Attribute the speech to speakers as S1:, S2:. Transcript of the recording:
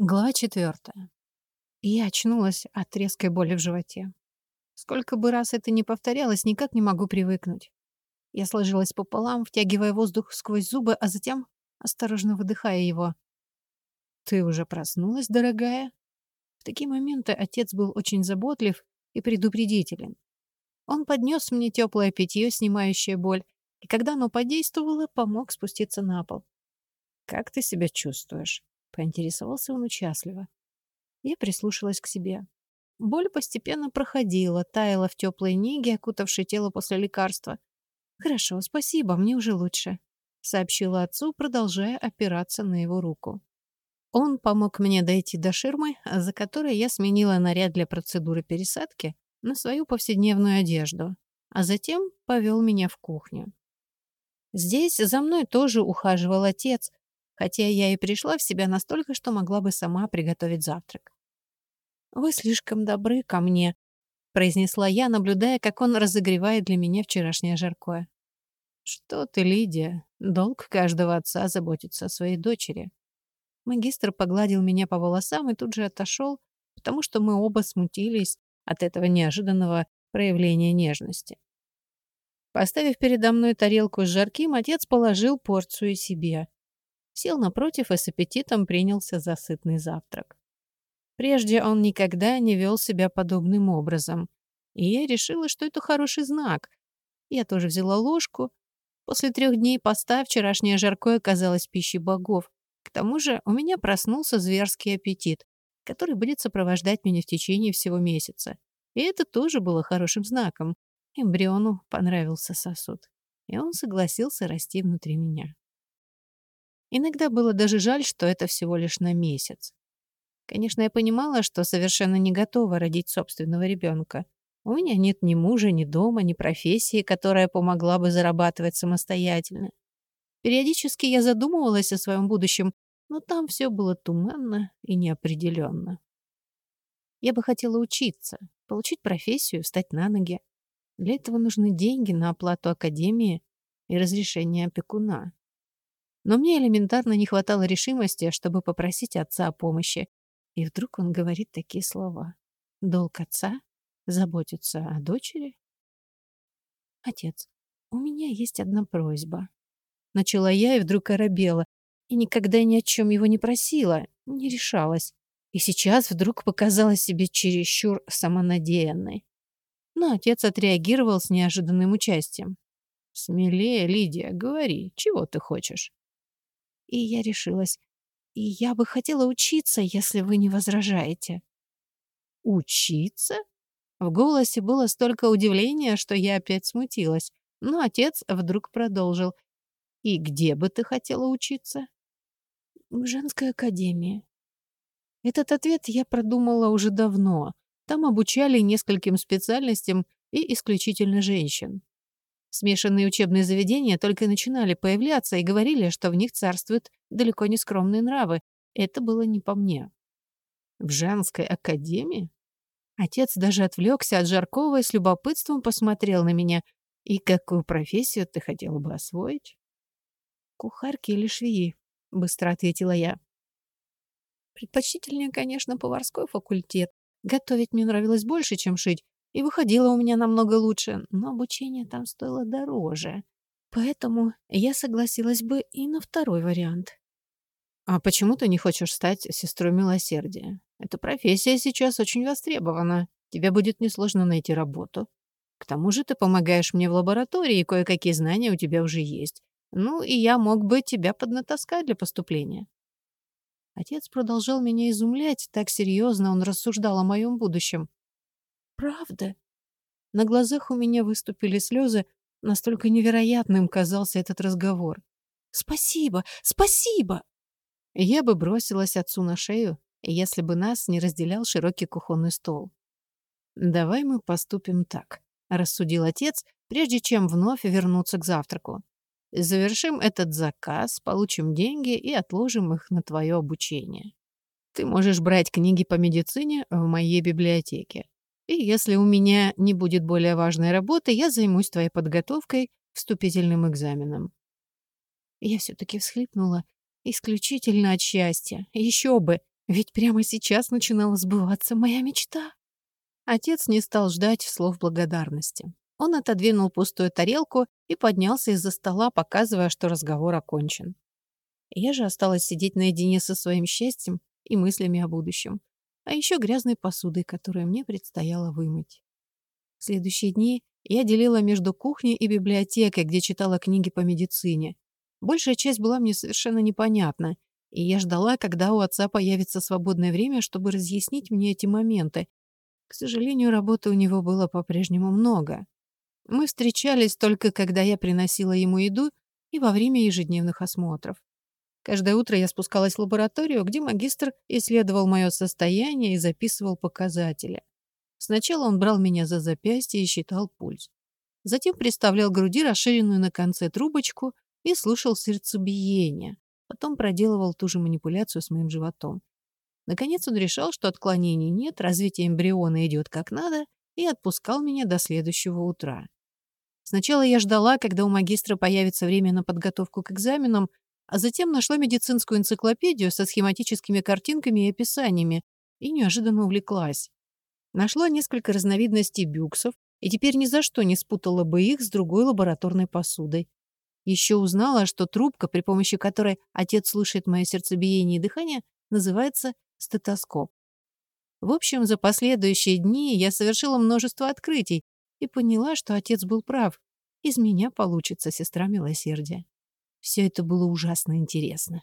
S1: Глава четвертая. Я очнулась от резкой боли в животе. Сколько бы раз это ни повторялось, никак не могу привыкнуть. Я сложилась пополам, втягивая воздух сквозь зубы, а затем осторожно выдыхая его. «Ты уже проснулась, дорогая?» В такие моменты отец был очень заботлив и предупредителен. Он поднес мне теплое питье, снимающее боль, и когда оно подействовало, помог спуститься на пол. «Как ты себя чувствуешь?» Поинтересовался он участливо. Я прислушалась к себе. Боль постепенно проходила, таяла в теплой неге, окутавшей тело после лекарства. «Хорошо, спасибо, мне уже лучше», — сообщила отцу, продолжая опираться на его руку. Он помог мне дойти до ширмы, за которой я сменила наряд для процедуры пересадки на свою повседневную одежду, а затем повел меня в кухню. Здесь за мной тоже ухаживал отец, хотя я и пришла в себя настолько, что могла бы сама приготовить завтрак. «Вы слишком добры ко мне», — произнесла я, наблюдая, как он разогревает для меня вчерашнее жаркое. «Что ты, Лидия? Долг каждого отца заботиться о своей дочери». Магистр погладил меня по волосам и тут же отошел, потому что мы оба смутились от этого неожиданного проявления нежности. Поставив передо мной тарелку с жарким, отец положил порцию себе сел напротив и с аппетитом принялся за сытный завтрак. Прежде он никогда не вел себя подобным образом, и я решила, что это хороший знак. Я тоже взяла ложку. После трех дней поста вчерашнее жаркое оказалось пищей богов. К тому же у меня проснулся зверский аппетит, который будет сопровождать меня в течение всего месяца. И это тоже было хорошим знаком. Эмбриону понравился сосуд, и он согласился расти внутри меня. Иногда было даже жаль, что это всего лишь на месяц. Конечно, я понимала, что совершенно не готова родить собственного ребенка. У меня нет ни мужа, ни дома, ни профессии, которая помогла бы зарабатывать самостоятельно. Периодически я задумывалась о своем будущем, но там все было туманно и неопределенно. Я бы хотела учиться, получить профессию, встать на ноги. Для этого нужны деньги на оплату академии и разрешение опекуна. Но мне элементарно не хватало решимости, чтобы попросить отца о помощи. И вдруг он говорит такие слова. Долг отца — заботиться о дочери? Отец, у меня есть одна просьба. Начала я и вдруг оробела. И никогда ни о чем его не просила, не решалась. И сейчас вдруг показалась себе чересчур самонадеянной. Но отец отреагировал с неожиданным участием. «Смелее, Лидия, говори, чего ты хочешь?» И я решилась. И я бы хотела учиться, если вы не возражаете. Учиться? В голосе было столько удивления, что я опять смутилась. Но отец вдруг продолжил. И где бы ты хотела учиться? В женской академии. Этот ответ я продумала уже давно. Там обучали нескольким специальностям и исключительно женщин. Смешанные учебные заведения только начинали появляться и говорили, что в них царствуют далеко не скромные нравы. Это было не по мне. В женской академии? Отец даже отвлекся от Жаркова и с любопытством посмотрел на меня. «И какую профессию ты хотела бы освоить?» «Кухарки или швеи», — быстро ответила я. Предпочтительнее, конечно, поварской факультет. Готовить мне нравилось больше, чем шить, и выходило у меня намного лучше, но обучение там стоило дороже. Поэтому я согласилась бы и на второй вариант. А почему ты не хочешь стать сестрой милосердия? Эта профессия сейчас очень востребована. Тебе будет несложно найти работу. К тому же ты помогаешь мне в лаборатории, и кое-какие знания у тебя уже есть. Ну, и я мог бы тебя поднатаскать для поступления. Отец продолжал меня изумлять, так серьезно он рассуждал о моем будущем. Правда? На глазах у меня выступили слезы, настолько невероятным казался этот разговор. Спасибо, спасибо! Я бы бросилась отцу на шею, если бы нас не разделял широкий кухонный стол. «Давай мы поступим так», — рассудил отец, прежде чем вновь вернуться к завтраку. «Завершим этот заказ, получим деньги и отложим их на твое обучение. Ты можешь брать книги по медицине в моей библиотеке. И если у меня не будет более важной работы, я займусь твоей подготовкой к вступительным экзаменам. Я все-таки всхлипнула. Исключительно от счастья. Еще бы. Ведь прямо сейчас начинала сбываться моя мечта. Отец не стал ждать слов благодарности. Он отодвинул пустую тарелку и поднялся из-за стола, показывая, что разговор окончен. Я же осталась сидеть наедине со своим счастьем и мыслями о будущем, а еще грязной посудой, которую мне предстояло вымыть. В следующие дни я делила между кухней и библиотекой, где читала книги по медицине. Большая часть была мне совершенно непонятна, и я ждала, когда у отца появится свободное время, чтобы разъяснить мне эти моменты. К сожалению, работы у него было по-прежнему много. Мы встречались только когда я приносила ему еду и во время ежедневных осмотров. Каждое утро я спускалась в лабораторию, где магистр исследовал мое состояние и записывал показатели. Сначала он брал меня за запястье и считал пульс. Затем приставлял к груди расширенную на конце трубочку и слушал сердцебиение. Потом проделывал ту же манипуляцию с моим животом. Наконец он решал, что отклонений нет, развитие эмбриона идет как надо, и отпускал меня до следующего утра. Сначала я ждала, когда у магистра появится время на подготовку к экзаменам, а затем нашла медицинскую энциклопедию со схематическими картинками и описаниями и неожиданно увлеклась. Нашла несколько разновидностей бюксов и теперь ни за что не спутала бы их с другой лабораторной посудой. Еще узнала, что трубка, при помощи которой отец слушает мое сердцебиение и дыхание, называется стетоскоп. В общем, за последующие дни я совершила множество открытий и поняла, что отец был прав. Из меня получится сестра милосердия. Все это было ужасно интересно.